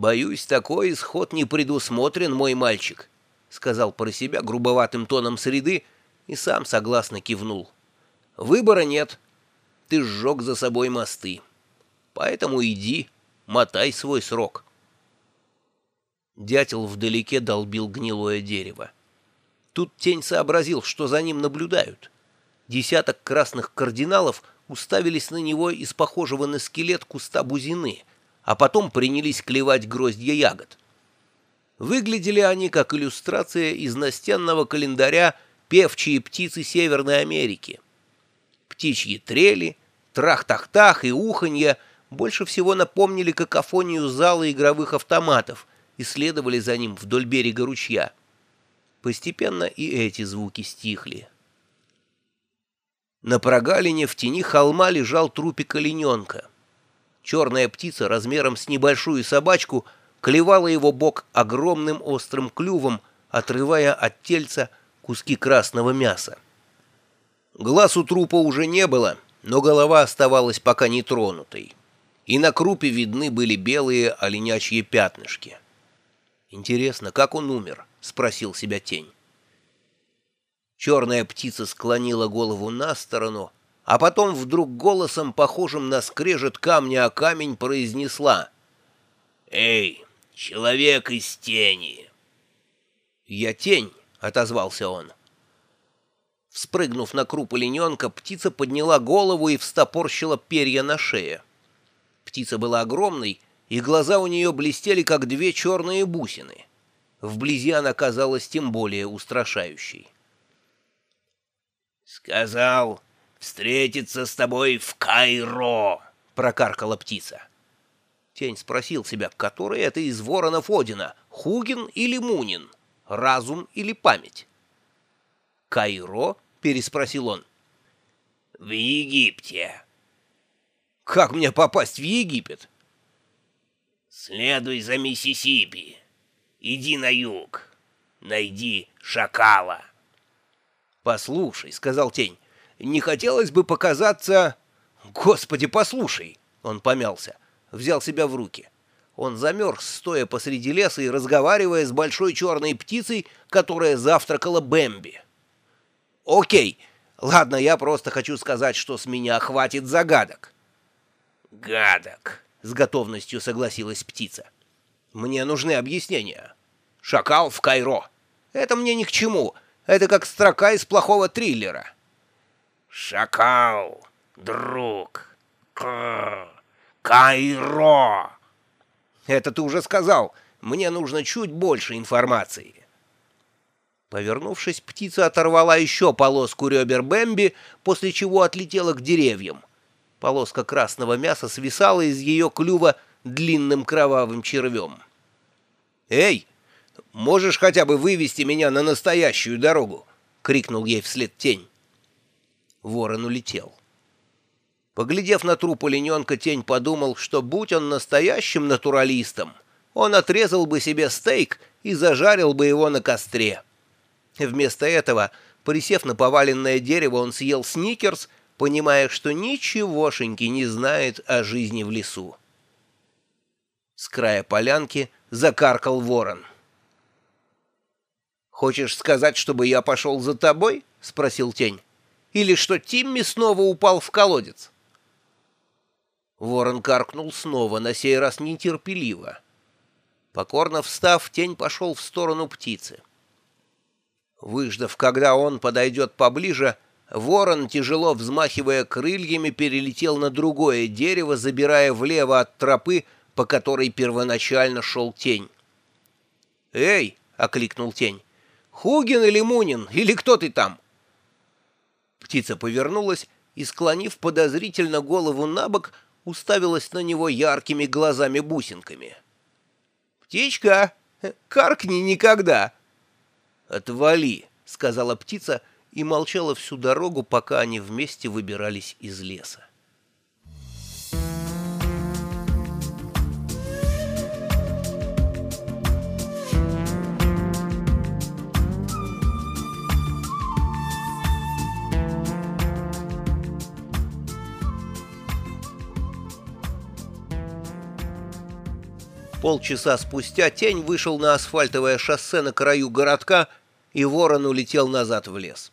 «Боюсь, такой исход не предусмотрен, мой мальчик», — сказал про себя грубоватым тоном среды и сам согласно кивнул. «Выбора нет. Ты сжег за собой мосты. Поэтому иди, мотай свой срок». Дятел вдалеке долбил гнилое дерево. Тут тень сообразил, что за ним наблюдают. Десяток красных кардиналов уставились на него из похожего на скелет куста бузины, а потом принялись клевать гроздья ягод. Выглядели они как иллюстрация из настенного календаря «Певчие птицы Северной Америки». Птичьи трели, трах-тах-тах и уханье больше всего напомнили какофонию зала игровых автоматов и следовали за ним вдоль берега ручья. Постепенно и эти звуки стихли. На прогалине в тени холма лежал трупик олененка. Черная птица размером с небольшую собачку клевала его бок огромным острым клювом, отрывая от тельца куски красного мяса. Глаз у трупа уже не было, но голова оставалась пока не тронутой. И на крупе видны были белые оленячьи пятнышки. Интересно, как он умер? — спросил себя тень. Черная птица склонила голову на сторону, а потом вдруг голосом, похожим на скрежет камня о камень, произнесла «Эй, человек из тени!» «Я тень», — отозвался он. Вспрыгнув на круп олененка, птица подняла голову и встопорщила перья на шее. Птица была огромной, и глаза у нее блестели, как две черные бусины. Вблизи она казалась тем более устрашающей. «Сказал встретиться с тобой в Кайро!» — прокаркала птица. Тень спросил себя, который это из воронов Одина, Хугин или Мунин, разум или память. «Кайро?» — переспросил он. «В Египте». «Как мне попасть в Египет?» «Следуй за Миссисипи. Иди на юг. Найди шакала. «Послушай», — сказал тень, — «не хотелось бы показаться...» «Господи, послушай!» — он помялся, взял себя в руки. Он замерз, стоя посреди леса и разговаривая с большой черной птицей, которая завтракала Бэмби. «Окей, ладно, я просто хочу сказать, что с меня хватит загадок». «Гадок», — с готовностью согласилась птица. Мне нужны объяснения. Шакал в Кайро. Это мне ни к чему. Это как строка из плохого триллера. Шакал, друг. К... Кайро. Это ты уже сказал. Мне нужно чуть больше информации. Повернувшись, птица оторвала еще полоску ребер Бэмби, после чего отлетела к деревьям. Полоска красного мяса свисала из ее клюва длинным кровавым червем. «Эй, можешь хотя бы вывести меня на настоящую дорогу?» — крикнул ей вслед тень. Ворон улетел. Поглядев на труп олененка, тень подумал, что будь он настоящим натуралистом, он отрезал бы себе стейк и зажарил бы его на костре. Вместо этого, присев на поваленное дерево, он съел сникерс, понимая, что ничегошеньки не знает о жизни в лесу. С края полянки закаркал ворон. «Хочешь сказать, чтобы я пошел за тобой?» — спросил тень. «Или что Тимми снова упал в колодец?» Ворон каркнул снова, на сей раз нетерпеливо. Покорно встав, тень пошел в сторону птицы. Выждав, когда он подойдет поближе, ворон, тяжело взмахивая крыльями, перелетел на другое дерево, забирая влево от тропы, по которой первоначально шел тень. «Эй!» — окликнул тень. «Хугин или Мунин? Или кто ты там?» Птица повернулась и, склонив подозрительно голову на бок, уставилась на него яркими глазами-бусинками. «Птичка, каркни никогда!» «Отвали!» — сказала птица и молчала всю дорогу, пока они вместе выбирались из леса. Полчаса спустя тень вышел на асфальтовое шоссе на краю городка, и ворон улетел назад в лес.